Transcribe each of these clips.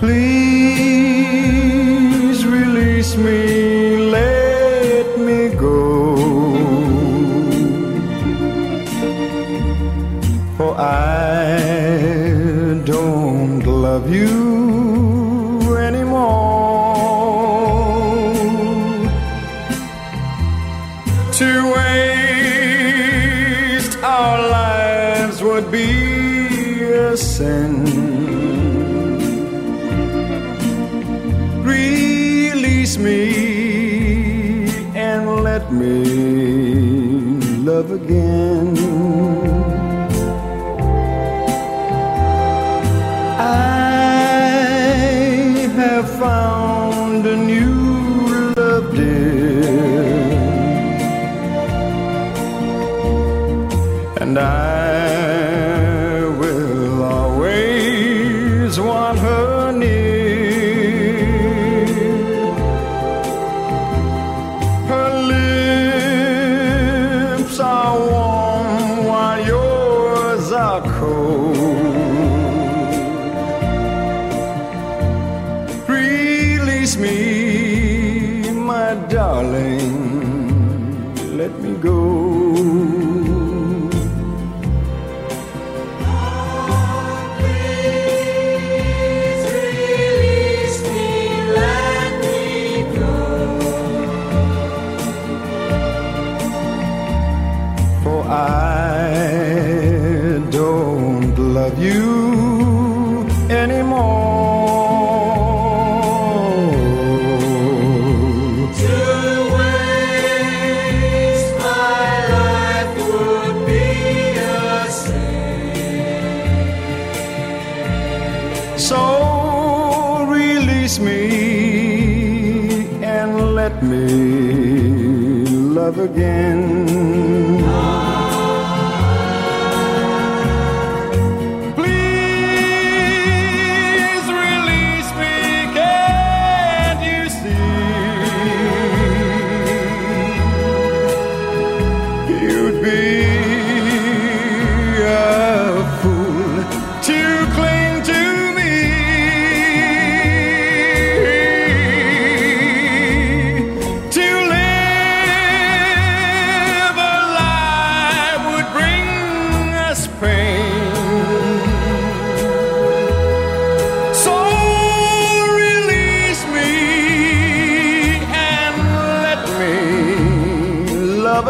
Please release me, let me go. For I don't love you anymore. To waste our lives would be a sin. Release me and let me love again. Cold. Release me, my darling. Let me go. Love you anymore. To waste my life would be a sin. So release me and let me love again.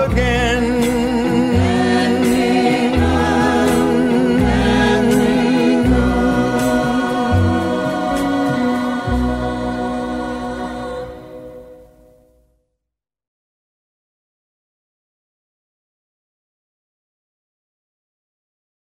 Again.